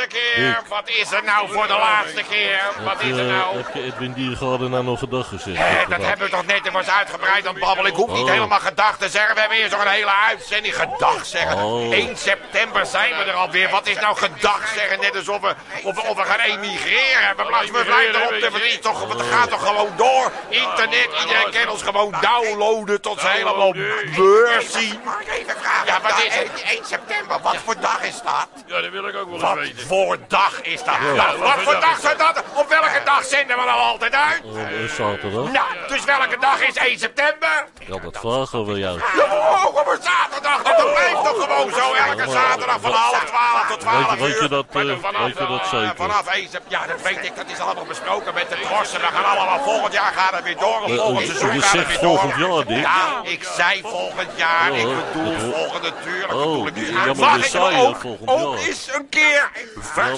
voor de laatste keer. Wat is er nou voor de laatste keer? Wat is er nou? heb je Edwin Diergaarde nou nog gedag gezegd? Hé, dat hebben we toch net even uitgebreid aan het babbelen. Ik hoef niet Oh. helemaal gedag te zeggen. We hebben eerst nog een hele uitzending gedag zeggen. Oh. 1 september zijn we er alweer. Wat is nou gedag zeggen? Net alsof we, of, we- of we gaan emigreren. We blijven, erop. te- toch, het gaat toch gewoon door? Internet, iedereen kan ons gewoon downloaden tot ze helemaal beurs zien. Mag ik even vragen? Ja, wat is het? 1 september, wat voor dag is dat? Ja, dat wil ik ook wel eens Wat weten. Dag is dat? Nou, wat voor dag is dat? Op welke dag zenden we nou altijd uit? Oh, eh, zaterdag? Nou, dus welke dag is 1 september? Ja, dat vragen we jou. Oh, op een zaterdag. Dat blijft toch gewoon zo. Elke zaterdag van half 12 tot 12 Weet je- weet je uur. dat, eh, weet je dat eh, zeker? Vanaf 1 september. Ja, dat weet ik. Dat is allemaal besproken met de trossen. We gaan allemaal volgend jaar gaan het weer door. Eh, Volgend eh, seizoen gaat het weer door. volgend jaar, Dick. Ja, ik zei volgend jaar. Ik Oh, bedoel dat hoor- volgend natuurlijk. Oh, bedoel ik niet. ja, maar je zei ook, volgend ook jaar. eens een keer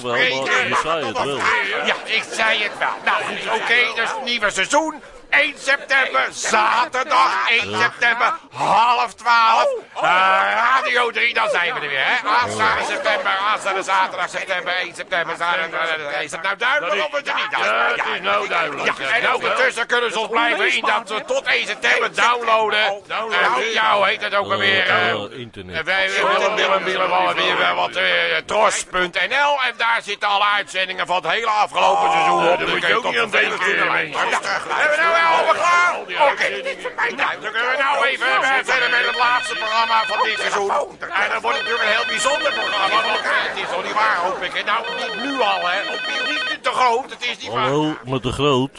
Maar verspreken? je zei het wel. Ja, ik zei het wel. Nou goed, oké, dus nieuwe seizoen. 1 september, zaterdag 1 september, half 12. Eh, Radio 3, dan zijn we er weer, hè? Aanstaande september, aanstaande zaterdag, september, 1 september, zaterdag. Is het nou duidelijk of het niet Ja, duidelijk? het is nou duidelijk. Ja, en ondertussen kunnen ze ons blijven in dat we tot 1 september downloaden. Downloaden. Uh, jou heet het ook alweer. Eh, eh, eh, internet. en wij willen, willen, willen wel weer wat eh, tros.nl en daar zitten alle uitzendingen van het hele afgelopen seizoen op. Dan moet je ook niet aan de denken, eh, Hebben we nou allemaal klaar? Oké, nou, dan kunnen we nou even verder met het laatste programma van dit seizoen. En dat wordt natuurlijk een heel bijzonder programma, want het is toch niet waar, hoop ik. hè? Nou, niet nu al, hè. Op- Niet te groot, het is niet waar. Hallo, met de groot.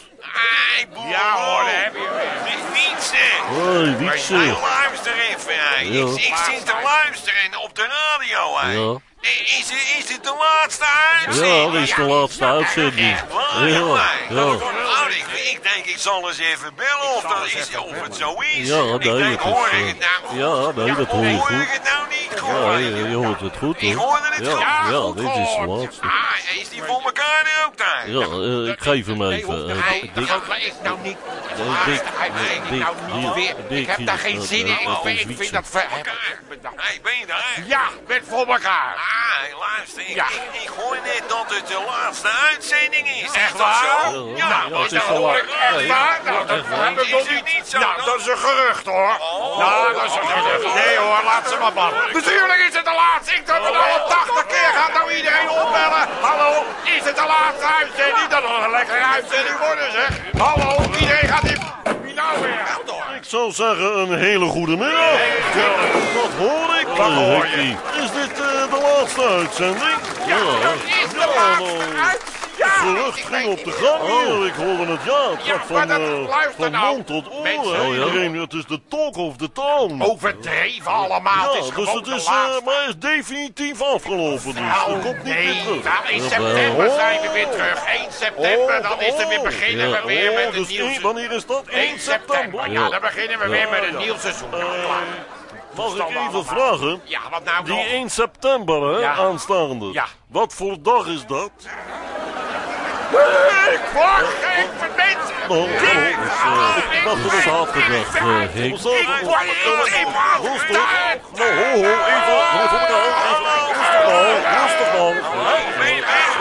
Ja hoor, daar heb je weer. Fietsen. Hoi, Wietse. luister even. Ik, ik zit te luisteren op de radio, hey. Is, het- is het de laatste uitzending? Ja, dat is de laatste uitzending. Ja, ja. Oh, ik, ik denk, ik zal eens even bellen of, dat is, of het zo is. Ja, ik nee, denk, dat is, hoor eh, ik het nou goed? ja, nee, dat hoor je hoor goed. ik het nou niet goed? Ja, je, je hoort het goed, Ik hoor. hoorde het Ja, goed. ja, goed dit is de laatste. Ah, is die voor elkaar nu ook daar? Ja, eh, ik geef hem even. eh, hij- Dick. dat is nou niet de Nee, laatste uitzending. Nou, niet hier, weer. Ik heb daar geen zin eh, in. Ik vind- Ik dat... ver- Nou, Hey, ben je daar? Ja, met voor elkaar. Luister, ik, Ja. ik, ik hoor net dat het de laatste uitzending is. Echt is dat waar? zo? Ja, maar het is dat wel waar. Echt waar? Nou, dat Is het niet. zo Nou, dat is een gerucht hoor. Oh. Nou, dat is een gerucht. Nee hoor, laat ze maar babbelen. Natuurlijk is het de laatste. Ik heb het al 80 keer. Gaat nou iedereen opbellen? Hallo, is het de laatste uitzending? Dat zal een lekkere uitzending worden zeg. Hallo, iedereen gaat in. Wie nou weer? Ik zou zeggen een hele goede middag. Ja, wat hoor ik? Wat hoor je? Hekkie. Is dit de laatste uitzending? Ja, Ja, Gerucht ging op de niet. gang Oh. hier. Ik hoorde het, ja. Het gaat van, luister van nou. mond tot oor. Hè. Oh. Iedereen, het is de talk of the town. Overdreven allemaal. ja, het is dus het is, eh, maar is definitief afgelopen. Dus Nou, dat komt niet meer terug. in september zijn we weer terug. 1 september, dan is er weer oh. beginnen we weer Oh, met het dus nieuwe één- wanneer is dat? 1 1 september. Ja, dan beginnen we weer met een nieuw seizoen. Mag ik allemaal. even vragen? Ja, wat nou Die nog? 1 september, hè, Ja. aanstaande. Ja. Wat voor dag is dat? Ik word gek van mensen. Oh, oh, Ik- dus, Ah, dacht dat het Zaterdag, eh, Henk. Ik word Rustig. Nou, ho, ho, even. Elkaar. Rustig nou. Rustig nou.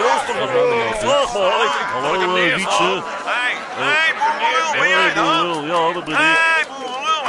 Rustig nou. Vraag maar. Hallo, eh, Wietse. Boerel, ja, dat ben ik.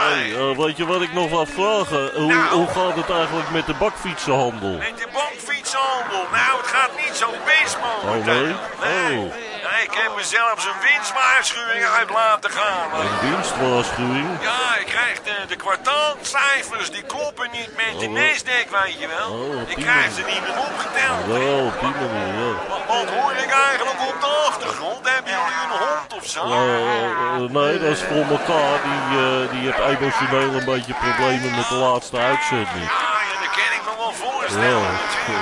Hey, eh, weet je wat ik nog wat vragen? Hoe, Nou. hoe gaat het eigenlijk met de bakfietsenhandel? Met de bankfietshandel. Nou, het gaat niet zo best, man. Oh, nee? Nee. Oh. Ik heb mezelf een winstwaarschuwing uit laten gaan. Een winstwaarschuwing? Ja, ik krijg de, de kwartaalcijfers, die kloppen niet met de Oh. Nasdaq, weet je wel. Oh, ik krijg ze niet meer opgeteld. Op die manier, ja. Wat, hoor ik eigenlijk op de achtergrond? Hebben jullie een hond of zo? Eh, eh, nee, dat is voor elkaar. Die, eh, die heeft emotioneel een beetje problemen met de laatste uitzending. Ja, ja, dat kan ik me wel Ja, voorstellen. ja,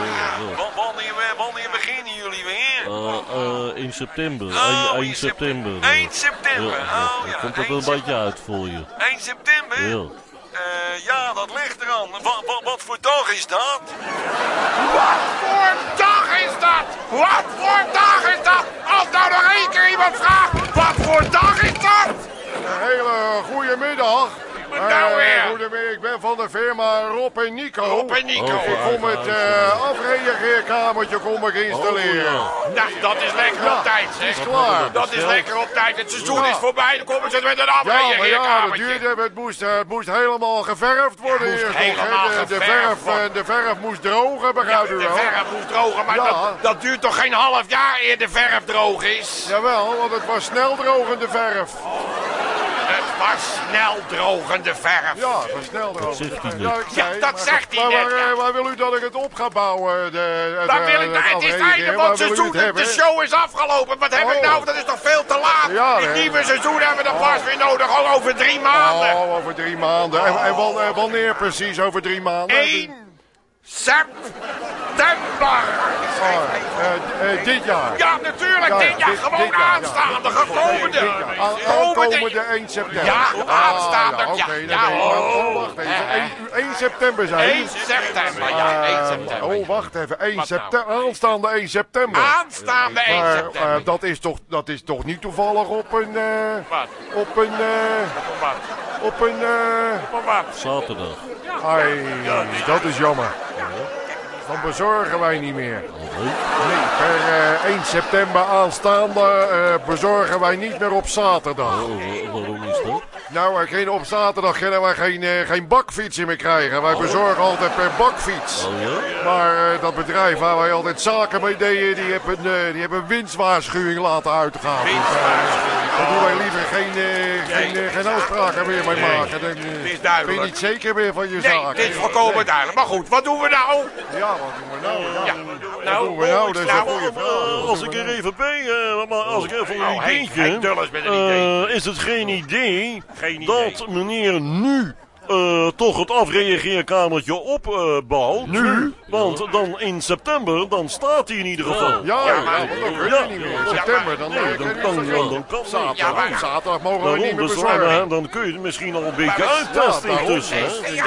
ja. Wa- Wanneer, wanneer beginnen jullie weer? Eh, eh, in september. Oh, 1, in 1 september. 1 september. Ja. Oh ja, Komt dat 1 een beetje uit voor je? 1 september? Ja. Eh, ja, dat ligt eraan. Wat, wat, wat voor dag is dat? Wat voor dag is dat? Wat voor dag is dat? Als nou nog één keer iemand vraagt, wat voor dag is dat? Een hele goede middag. Nou Eh, weer? goedemiddag. Ik ben van de firma Rob en Nico. Rob en Nico. Oh, Ik kom het uh, afreageerkamertje kom ik installeren. Oh, Nou, dat is lekker Ja, op tijd, het zeg. is klaar. Dat is lekker op tijd. Het seizoen Ja. is voorbij. Dan komen ze met een Ja, maar ja, dat afreageerkamertje. duurde, het moest, eh, het moest helemaal geverfd worden moest eerst nog, De, de, geverfd verf, de verf moest drogen, begrijp u de wel? verf moet drogen, maar Ja. dat, dat duurt toch geen half jaar eer de verf droog is? Jawel, want het was snel drogende verf. Was snel drogende verf. Ja, was snel drogende zegt hij verf. Ja, dat maar- zegt hij maar net, Waar, ja. eh, waar wil u dat ik het op ga bouwen? De, eh, wil ik nou? Het is het einde van het seizoen. De show is afgelopen. Wat heb ik Oh. nou? Dat is toch veel te laat? Ja, Het nieuwe seizoen hebben we dan pas weer nodig. Al over drie maanden. Oh, over drie maanden. En, eh, wanneer precies over drie maanden? 1 september. Oh, eh, eh, dit jaar. Ja, natuurlijk. Ja, dit jaar. dit- Gewoon dit jaar, ja. aanstaande. Gekomende. Dit jaar. Aan- Komende. Aankomende 1 september. Ja, aanstaande, Ah, ja, oké, ja, oh. oh, wacht even. 1, 1 september zijn 1 september. Ja, 1 september. Oh, wacht even. 1 Wat nou? september. Aanstaande 1 september. Aanstaande 1 Maar september. eh, dat, is toch, dat is toch niet toevallig op een... eh, Wat? op een... eh, op een... eh, Wat? Zaterdag. ai, dat is jammer. Dan bezorgen wij niet meer. Nee, per eh, 1 september aanstaande eh, bezorgen wij niet meer op zaterdag. Oh, wa- waarom is dat? Nou, wij kunnen op zaterdag kunnen wij geen, eh, geen bakfietsen meer krijgen. Wij bezorgen altijd per bakfiets. Oh ja? Maar eh, dat bedrijf waar wij altijd zaken mee deden, die hebben, eh, die hebben een winstwaarschuwing laten uitgaan. Eh, daar doen wij liever geen, eh, geen, eh, geen afspraken meer mee maken. Dan eh, is duidelijk. ben je niet zeker meer van je Nee, zaken. dit is volkomen duidelijk. Maar goed, wat doen we nou? Ja, wat doen we nou? Ja, Ja, wat nou, doen we nou? Dat is een nou, goede vraag. Als ik er even bij, eh, maar als ik even een Oh, Henk, ideetje... Henk Dulles met een idee. eh, is het geen idee Geen idee. dat meneer nu eh, toch het afreageerkamertje opbouwt? nu? Want dan in september, dan staat hij in ieder geval. Ja, ja, Ja, maar- dan kun je niet meer. In september, dan, Nee, eh, dan, dan, dan, dan kan het. Zaterdag, Ja, maar- zaterdag mogen we niet meer dus, bezorgen. eh, dan kun je het misschien al een beetje uittesten intussen. hè? Ik Ja.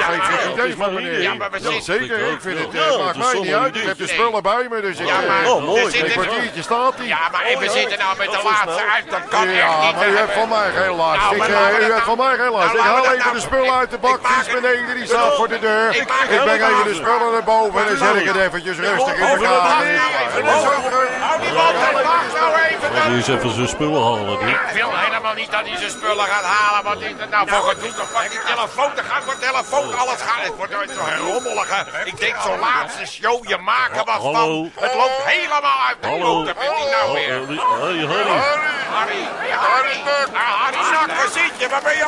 Ja, maar we Ja, zitten... zeker. Ik vind het, eh, maakt mij niet uit. Ik heb de spullen bij me, dus ik... Eh, Oh, mooi. we zitten Een kwartiertje staat hij. Ja, maar en we zitten nou met de laatste uit. Dat kan echt Ja, maar u hebt van mij geen last. Nou, Ik, eh, we u hebt van mij geen last. nou, Ik haal even nou- de spullen ik- uit de ik het- beneden. Die staat voor de deur. Ik Ik het- breng even de spullen naar boven en dan zet ik het eventjes rustig in de kamer. Hou die man, nou even. Hij moet eens even zijn spullen halen. Ik wil helemaal niet dat hij zijn spullen gaat halen. Wat is het nou voor gedoe? Dan pak die telefoon, dan gaat mijn telefoon, alles gaat. Het wordt nooit zo'n rommelige. Ik denk zo'n laatste show, je maakt er wat van. Het loopt helemaal uit de Hallo. motor. Ben die nou weer? eh, die- Hey, Harry. Harry, hey, Harry. Ah, Harry Nak, waar zit je? Wat ben je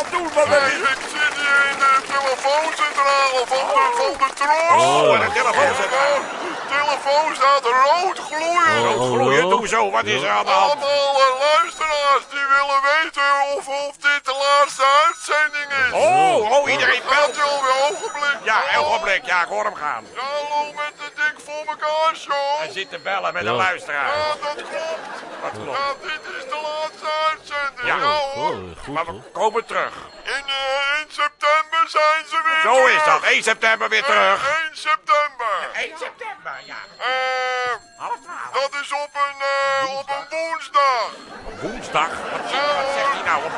in de telefooncentrale van de, van de tros. Oh, de telefoon zit aan. De telefoon staat rood gloeien. Oh, oh, Gloeien, doe zo. Wat is er aan de hand? Allemaal eh, luisteraars die willen weten of, of dit de laatste uitzending is. Oh, oh, iedereen Gaat belt. u alweer ogenblik? Ja, ogenblik. Ja, ik hoor hem gaan. Ja, hallo met de dik voor elkaar show. Hij zit te bellen met een luisteraar. Ja, dat klopt. Ja, dit is de laatste uitzending. Ja. Hoor. Oh, Maar we komen terug. In, eh, in september zijn ze weer Zo is terug. dat. 1 september weer terug. Eh, 1 september. 1 september, ja. Eh, Half twaalf. dat is op een, eh, op een woensdag. Woensdag. Wat, Ja, wat zegt hij nou? Ja,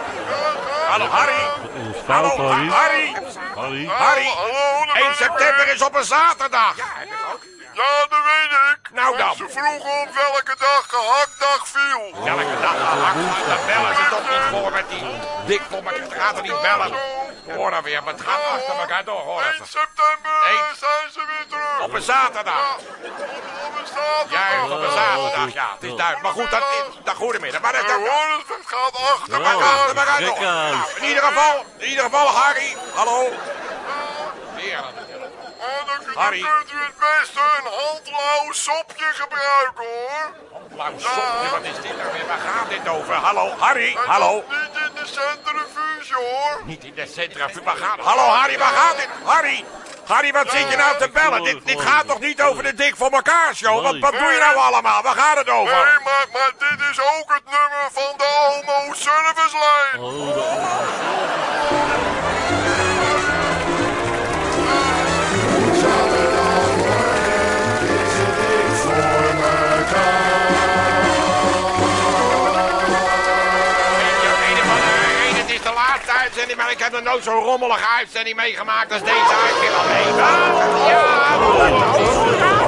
ja, Hallo, ja. Harry. Dat is Hallo, fout, Harry. Harry. Harry. Harry. Hallo, daar ben 1 ik september is op een zaterdag. Ja, dat weet ik. Nou dan. Ze vroegen op welke dag gehaktdag viel. Welke dag hakt dan bellen ze toch niet voor met die dik voor elkaar. Het gaat er niet bellen. Hoor dan weer, maar het gaat achter elkaar door. Hoor 1 even. september Eén. zijn ze weer terug. Op een zaterdag. Ja, op een zaterdag. Juist, op een zaterdag, ja. Het is duidelijk. Maar goed, dat is... Dat goedemiddag. Maar dat... Ja, dat hoor, het gaat achter Ja. maar elkaar. achter elkaar door. Nou, in ieder geval, in ieder geval, Harry. Hallo. Telefoon. En dan, dan Harry. kunt u het beste een handlauw sopje gebruiken, hoor. Blauw sopje, wat is dit nou weer? Waar gaat dit over? Hallo, Harry, hallo. Niet in de hoor. Niet in de centra. Waar gaat... Hallo, Harry, waar gaat dit? Harry, Harry, wat zit je nou te bellen? Dit, dit gaat toch niet over de dik voor elkaar show? Wat, wat doe je nou allemaal? Waar gaat het Nee, over? maar, maar dit is ook het nummer van de Almo Service Line. Oh, uitzending, maar ik heb nog nooit zo'n rommelige uitzending meegemaakt als deze uitzending. Ja,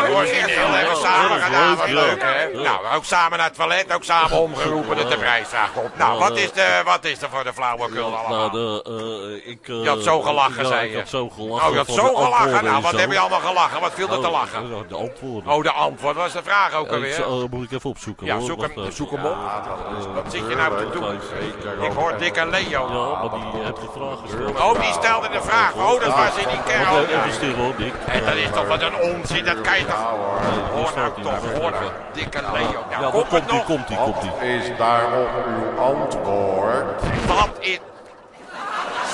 wat origineel hebben we samen gedaan, wat leuk hè? Nou, ook samen naar het toilet, ook samen omgeroepen dat de prijsvraag komt. Nou, wat is, de, wat is er voor de flauwekul Nou, allemaal? de, eh, ik... eh, Je had zo gelachen, ja, zei ik je. had zo gelachen. Oh, je had zo gelachen. Nou, wat heb je allemaal gelachen? Wat viel er te Oh, lachen? eh, De antwoorden. Oh, de antwoord. Was de vraag ook Ik alweer? zal- eh, moet ik even opzoeken Ja, hoor. zoek hem, zoek hem op. Wat zit je nou te doen? Ik hoor Dick en Leo. Ja, maar die heeft de vraag gesteld. Oh, die stelde de vraag. Oh, dat was in die kerel. even stil hoor, Dick. En dat is toch wat een onzin, dat kan je toch... Hoor nou toch, hoor nou. Dick en Leo. Ja, Nou, komt komt die, komt die, komt die. Is daarop uw antwoord? Wat is...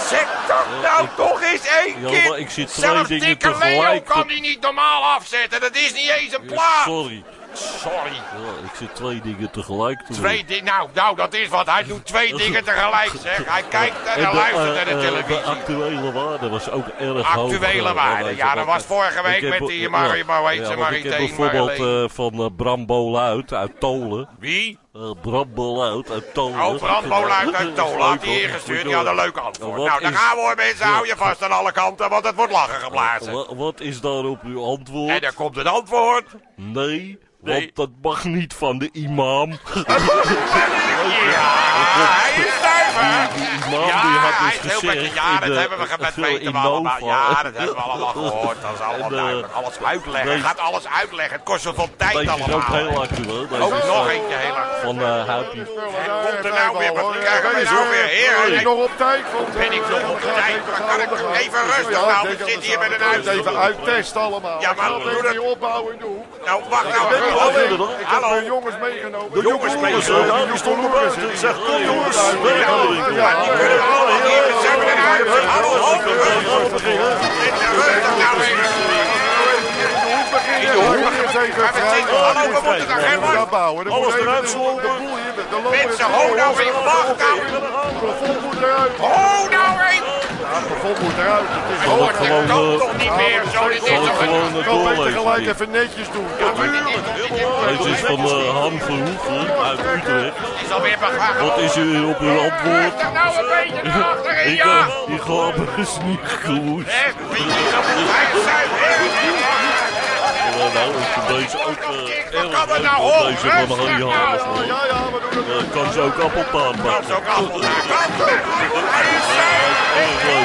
Zeg toch nou toch eens één Ja, keer. maar ik zit twee Zelfs dingen en Leo kan die niet normaal afzetten. Dat is niet eens een plaat. Sorry. Sorry. Ja, ik zit twee dingen tegelijk te doen. Twee dingen. Nou, nou, dat is wat. Hij doet twee dingen tegelijk, zeg. Hij kijkt en En hij de, luistert naar eh, de eh, televisie. De actuele waarde was ook erg hoog. Actuele eh, waarde. Ja, dat was vorige week met die ja, weet ja, ze, want Marie Ik heb bijvoorbeeld eh, van eh, Bram Boluit uit Tolen. Wie? Eh, Bram Boluit uit Tolen. Oh, brandboluit uit Tolen had hij ingestuurd. Die had een leuk antwoord. Wat Nou, daar is- gaan we hoor, mensen. Hou je vast aan alle kanten, want het wordt lachen geblazen. Wa- Wat is daarop uw antwoord? En dan komt het antwoord. Nee, Nee. want dat mag niet van de imam. Ja, hij is zuiver. Die Ja, die had dus heel bekend. Ja, in dat de- hebben we met we in allemaal. Ja, dat hebben we allemaal gehoord. Dat is allemaal En, eh, duidelijk. Alles uitleggen. deze- Gaat alles uitleggen. Het kost zoveel tijd Deze is ook allemaal. heel actueel. Deze Ook is, nog eh, eentje heel erg. Van eh Huipie. Komt er nou weer? Wat krijgen we nou weer? Heer, Ben ik hey. nog op tijd? Eh, Ben ik nog op we tijd? kan we ik even rustig nou? ik We dat hier met een we uitzending. Even uittesten allemaal. Ja, maar Ik ga doe het dat- even opbouwen doen. Nou, wacht nou hoor. Ik heb Hallo. mijn jongens meegenomen. De jongens meegenomen. Ik zeg, kom jongens. Ja, die kunnen we allemaal hier. We zijn weer eruit. Hallo, hallo. Hallo, Alles eruit slopen. Mensen, nou. Wacht. Het plafond moet eruit. Het is dat kan eh, toch niet meer. Zo, dit is toch een... eh, kan beter gelijk even netjes doen. Maar dit is van eh Han Verhoeven uit Utrecht. Het. Wat is u op uw antwoord? Nou een beetje naar achteren, ja. eh, die grap is niet goed. Die nou, ik deze ook eh, Wat kan er nou want op? Deze nou. Hamers. hoor. Ja, ja, doen het. Eh, kan ze ook appeltaart Dat bakken. is ook appel daar.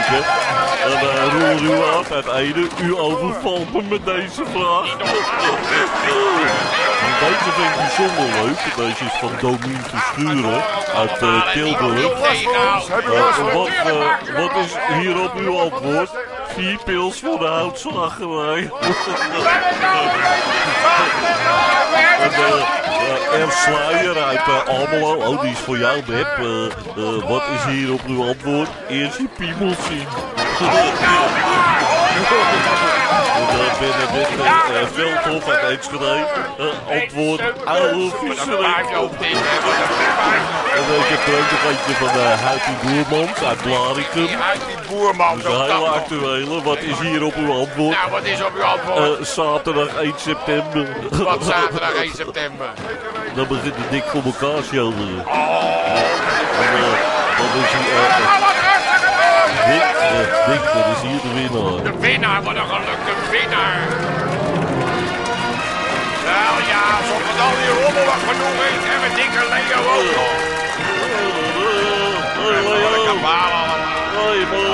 En uh, Roel Ruwaard uit Ede, u overvalt me met deze vraag. Deze vind ik bijzonder leuk. Deze is van Domien Verschuren uit eh, Tilburg. Eh, wat, eh, wat is hierop uw antwoord? Vier pils voor de houtslagerij. En, eh, R. Sluier uit eh, Almelo. Oh, die is voor jou, Beb. Wat is hier op uw antwoord? Eerst je piemel zien. En, eh, Benedict uh, Veldhof uit Enschede. Eh, antwoord, oude visserij. En ook nog eentje van uh, Huipie Boermans uit Blaricum. Uit die boerman Dat is zo een hele actuele. Wat is hier op uw antwoord? Nou, wat is op uw antwoord? Eh, zaterdag 1 september. Wat zaterdag 1 september. Dan begint de dik voor elkaar. Oh. Dat is Dick, Dick, dat is hier de winnaar. De winnaar, wat een gelukte winnaar. Wel ja, het al die rommelig genoeg is. En we dikke Leo ook nog. Wat een kabaal allemaal.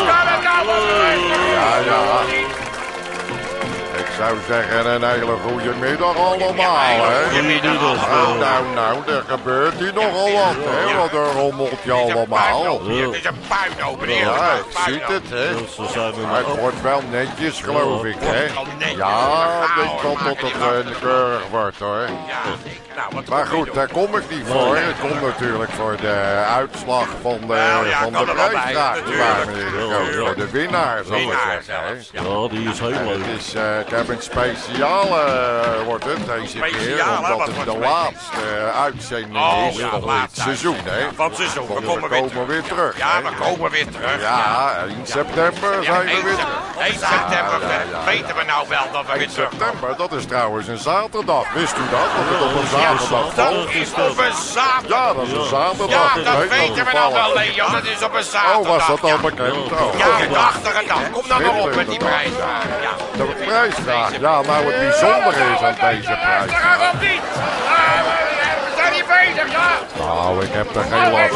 Kan het wat? Ja, ja. Ik zou zeggen een hele goede middag allemaal, hè. Nou, nou, nou, er gebeurt hier nogal wat, hè. Wat een rommeltje allemaal. Het is een puinhoop hier. Ja, ik zie het, hè. Maar het wordt wel netjes, geloof ik, hè. Ja, hoor, dat maken het eh, keurig wordt, hoor. Ja, nou, wat Maar goed, daar kom ik niet voor. Ik kom natuurlijk voor de uitslag van de, Nou ja, van kan de prijsvraag. de. Voor winnaar, zal ik Winnaar zelfs. Ja. Ja, die is heel En leuk. het is, eh, ik heb een speciale, eh, wordt het deze keer. Omdat het de laatste eh, uitzending Oh, is ja, van dit laatste seizoen. Hè. Van het seizoen, we komen we weer komen weer terug. Ja, we komen weer terug. Ja, in september zijn we 1 weer terug. september Ja, ja, ja. weten we nou wel dat we 1 weer terug september, dat is trouwens een zaterdag. Wist u dat? Dat het op een zaterdag Dat valt? is op een zaterdag. Ja, dat is een zaterdag. Ja, dat weten we nou toevallig. wel, Leo. Dat is op een zaterdag. Oh, was dat al ja. bekend? Oh. Ja, de achtige dag. Kom dan maar op met die prijsvraag. Ja. De prijsvraag. Ja, nou het bijzondere is aan deze prijs. Nou, ik heb er geen last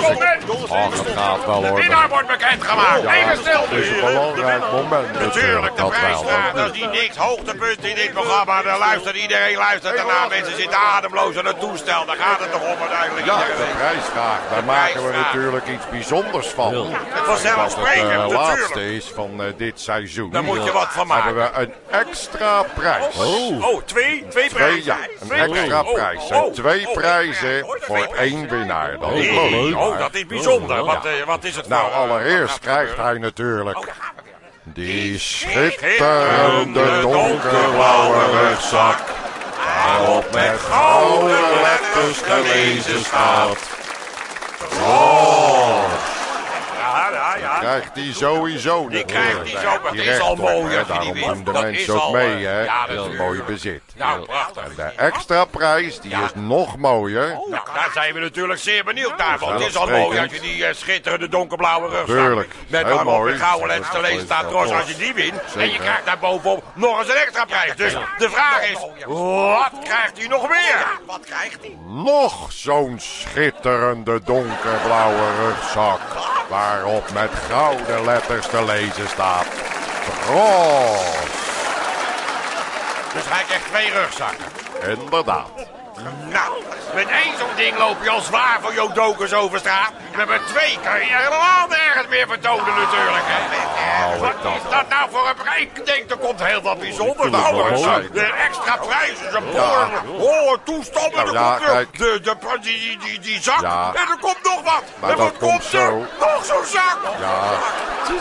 van. Ach, het gaat wel De hoor. winnaar wordt bekendgemaakt. Even stil. Het is een belangrijk moment Natuurlijk, natuurlijk. de Dat wel. prijsvraag, dat is niet niks. Hoogtepunt in dit programma. Daar luistert iedereen, luistert ernaar. Mensen zitten ademloos aan het toestel. Daar gaat het toch om uiteindelijk. Ja, de prijsvraag. Daar maken we natuurlijk iets bijzonders van. Het Vanzelfsprekend, de natuurlijk. laatste is van eh, dit seizoen. Daar moet je wat van hebben maken. we een extra prijs. Oh, Oh, twee, twee Twee, prijzen. ja, een Twee extra prijzen. prijs. Oh, En oh, twee oh, prijzen oh, voor. Één winnaar. Dat is Oh. Oh, dat is bijzonder. Wat, eh, wat is het Nou, voor, eh, allereerst krijgt hij natuurlijk Oh, die schitterende donkerblauwe rugzak. Waarop met gouden letters te lezen staat. Ja, ja, ja. Krijgt hij sowieso Die krijgt hij zo, dat Die is al mooi, hè. die Daarom doen de mensen ook al, mee, eh, hè. ja, Dat is een natuurlijk. mooi bezit. Nou, prachtig. En de extra prijs, die is nog mooier. Nou, daar zijn we natuurlijk zeer benieuwd naar. Want het is al mooi als je die eh, schitterende donkerblauwe rugzak... Tuurlijk. Met Heel mooi. een gouden lezen staat. Trouwens, als je die wint. En je krijgt daar bovenop nog eens een extra prijs. Dus de vraag is, wat krijgt hij nog meer? Wat krijgt hij? Nog zo'n schitterende donkerblauwe rugzak. Waarop met gouden letters te lezen staat. Tros. Dus hij krijgt twee rugzakken. Inderdaad. Nou, met één zo'n ding loop je al zwaar voor jouw dokers over straat. Maar met twee kan je helemaal nergens meer vertonen natuurlijk. Hè? Nou, Wat is dat nou voor een prijs? Ik denk, er komt heel wat bijzonders. Nou, mooi. een extra prijs is een boor, hoor, toestand. En Nou kijk. de, de, die, die, die, die zak. En er komt nog wat. Maar en wat komt zo. Nog zo'n zak. Ja,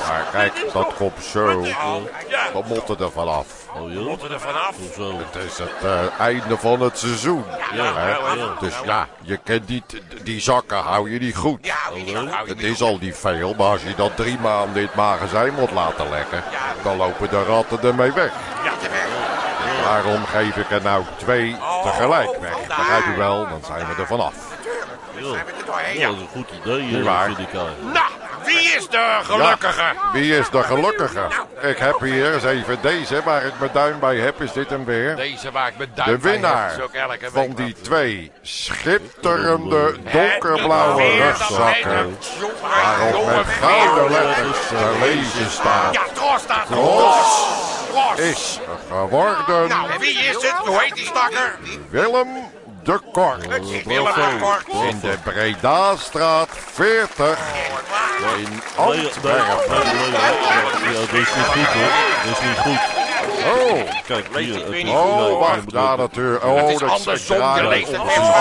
maar kijk, dat komt zo. We moeten er vanaf. Oh? Moeten er vanaf. Het is het eh, einde van het seizoen. Ja, hè? ja, ja. Dus ja, je kent niet, die zakken hou je niet goed. Ja, je je Het is al niet veel, maar als je dat drie maanden in het magazijn moet laten leggen, dan lopen de ratten ermee weg. Ja. Daarom geef ik er nou twee tegelijk weg. Begrijp u wel, dan zijn we er vanaf. Ja, dat is een goed idee, vind ik eigenlijk. Nou, wie is de gelukkige? Wie is de gelukkige? Ik heb hier eens even deze, waar ik mijn duim bij heb, is dit hem weer. Deze waar ik mijn duim De bij heb, winnaar ook elke van die twee schitterende donkerblauwe rugzakken. Waarop met gouden letters te lezen staat. Ja, Tros staat. Tros is geworden Nou, wie is het? Hoe heet die stakker? Willem de Kort. De. In de Bredastraat 40 in Antwerpen. Ja, dat is niet goed hoor. Dat is niet goed. Oh, Kijk, hier. het oh, wacht, ja natuurlijk. Oh, Het is dat andersom dat Het is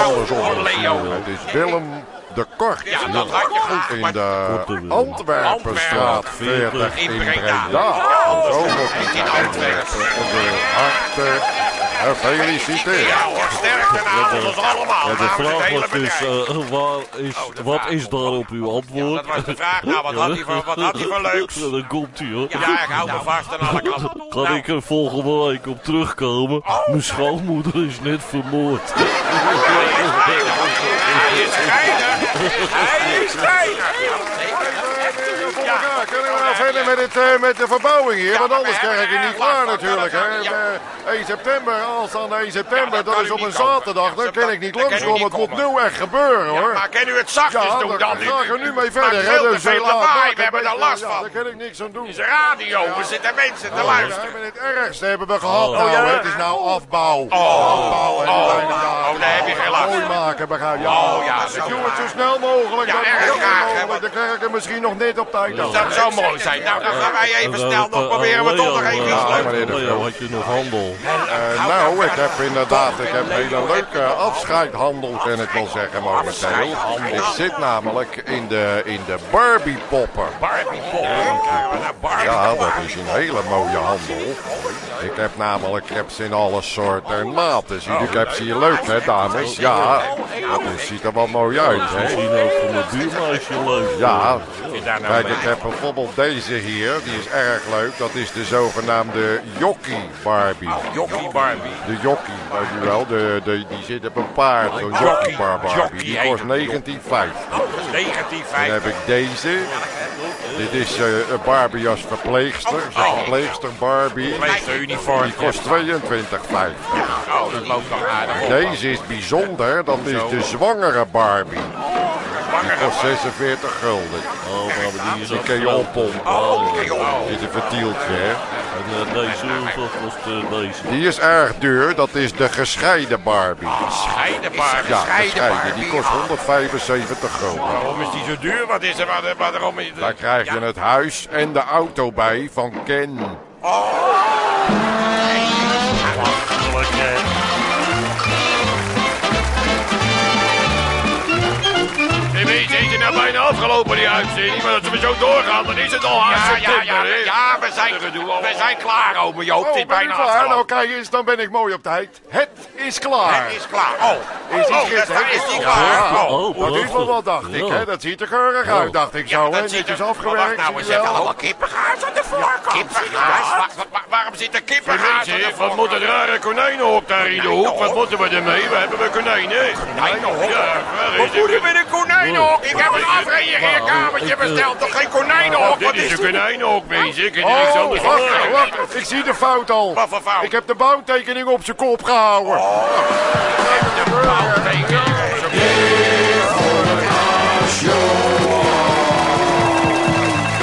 andersom. Het is Willem de Kort. Ja, dat had je goed. In de Antwerpenstraat 40 in Breda. Zo in het. Antwerpen. Harte gefeliciteerd. Ja hoor, sterkte namens ons allemaal. Ja, de vraag was dus, eh, waar is, Oh, wat vraag is komt daarop uw antwoord? Dat was de vraag. Nou, wat had hij voor, wat had hij voor leuks? Ja, dan komt hij hoor. Ja, ik hou me vast aan alle kanten. Kan Nou, ik er volgende week op terugkomen? Mijn schoonmoeder is net vermoord. Hij is geinig. Hij is geinig. Ja, kunnen we nou verder met, het, eh, met de verbouwing hier? Ja, Want anders we krijg ik het niet klaar natuurlijk. Hè. Ja. Eh, 1 september, aanstaande 1 september, Ja, dat is op een zaterdag. Ja, Dan kan ik niet dan langskomen. Het moet nu echt gebeuren Ja, hoor. maar kan u het zachtjes Ja, doen dan dan? ga ik er nu mee verder. hè. Dus, eh, veel lawaai. We hebben er last ja, van. Daar kan ik niks aan doen. Het is radio. We zitten mensen te Ja, luisteren. het ergste hebben we gehad Oh. nou. ja? Het is nou afbouw. Oh, afbouw en oh, oh, daar heb je geen last Mooi maken, begrijp je? Oh, ja, Ik zo doe het zo snel mogelijk. Ja, dan erg graag, Dan krijg ik er misschien nog net op tijd. Dat zo mooi? zijn. Nou, dan gaan wij even Eh, snel nog eh, proberen we Leo, toch nog even iets eh, Ja, leuks. de had je nog handel? Eh, nou, ik heb inderdaad ik heb een hele leuke afscheidhandel, kan ik wel zeggen, momenteel. Ik zit namelijk in de, in de Barbie poppen. Barbie pop. Ja, dat is een hele mooie handel. Ik heb namelijk ik heb ze in alle soorten en maten. Zie, ik heb ze hier leuk, hè, dames? Ja, dat ziet er wel mooi uit, hè? Misschien ook voor mijn buurmeisje leuk. Ja, daar nou kijk, ik heb bijvoorbeeld deze hier. Die is erg leuk. Dat is de zogenaamde Jockey Barbie. Jockey Barbie. De jockey, weet je wel, de, de, die zit op een paard, zo'n Jockey, jockey bar Barbie. jockey Die kost hem. 1950. Dan 1950. heb ik deze. Dit is eh, Barbie als verpleegster. Zo'n verpleegster Barbie. Uniform. Die kost 22,50. Oh, dat loopt nog aardig op. Deze is bijzonder, dat is de zwangere Barbie. Die kost 46 gulden. Oh, maar die is Die ook kun je oppompen. Oh. Dit is een vertieltje, hè. En eh, deze, wat kost eh, deze? Die is erg duur, dat is de gescheiden Barbie. Scheiden Barbie. Ja, Scheiden gescheiden. Die kost 175 gulden. Waarom is die zo duur? Wat is er? Waarom is Daar krijg je het huis en de auto bij van Ken. Hey, het nou bijna afgelopen die uitzending? Maar als we zo doorgaan, dan is het al Ja, haast ja, ja, hè? ja, we zijn, we zijn klaar, ome Joop. Het is Oh, bijna klaar? Nou, afgelopen. kijk eens, dan ben ik mooi op tijd. Het is klaar. Het is klaar. Oh, Is die oh, dat hè? is die Ja, klaar. Oh, Oh. Dat is wel wat, dacht ik, Ja. hè? Dat ziet er keurig uit, dacht ik zo, hè? dat ziet Netjes er- afgewerkt, Wacht nou, we zetten allemaal kippengaas aan de voorkant. Kippengaas? Wa- wa- wa- waarom zit er kippengaas de Mensen, wat moet het rare konijnenhok daar in de hoek? Wat moeten we ermee? We hebben we konijnen. Konijnenhok? Ja, Wat moeten we met een konijnenhok? Ik heb een afreageerkamertje besteld, toch geen konijnenhok? Wat Dit is een konijnenhok, mensen. Ik heb niks Oh, anders wacht, van. wacht, ik zie de fout al. Wat voor fout? Ik heb de bouwtekening op zijn kop gehouden.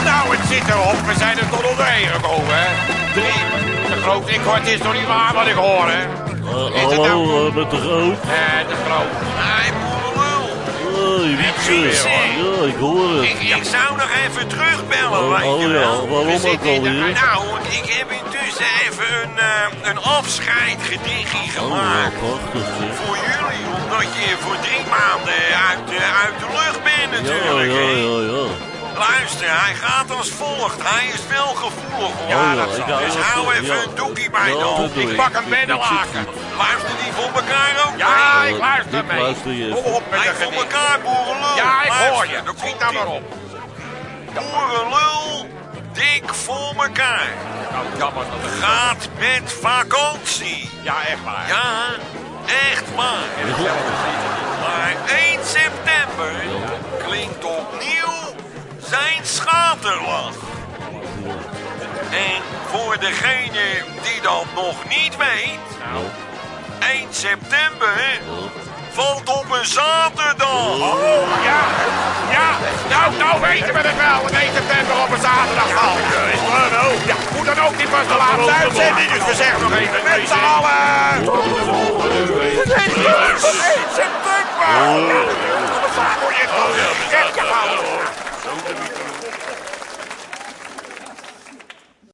Nou, het zit erop. We zijn er gekomen, hè. Drie. De groot. Ik hoor, het is toch niet waar wat ik hoor, hè. Is nou- hallo, eh, met de groot. Eh, de groot. Hij Wietse. Ja, ik hoor het. Ik, ik zou nog even terugbellen, Oh, oh ja, waarom ook alweer? Nou, ik heb intussen even een, eh, een afscheidgedichtje Oh ja, gemaakt. prachtig zeg. Voor jullie, omdat je voor drie maanden uit, de uit de lucht bent Ja, natuurlijk. ja, hè. ja, ja. Luister, hij gaat als volgt. Hij is wel gevoelig hoor. Ja, dat hou Dus wel hou even ja. een doekie bij Ja, de hand. Ik pak een beddenlaken. Luister die voor elkaar ook Ja, mee? ik luister mee. luister je Kom even. op met Hij voor elkaar, boerenlul. Ja, ik hoor je. dan Schiet komt ie. maar op. Boerenlul, dik voor elkaar. Nou, jammer dat het... Gaat met vakantie. Ja, echt waar. Ja, echt waar. Maar 1 september zijn schaterlach. En voor degene die dat nog niet weet, 1 september valt op een zaterdag. Oh, ja. Ja. Nou, nou weten we het wel. Het 1 september op een zaterdag. Is nou? Ja, hoe dan ook, dit was de laatste uitzending. Dus we zeggen nog even met z'n allen. 1 september. Moet je het wel. Echt gehouden.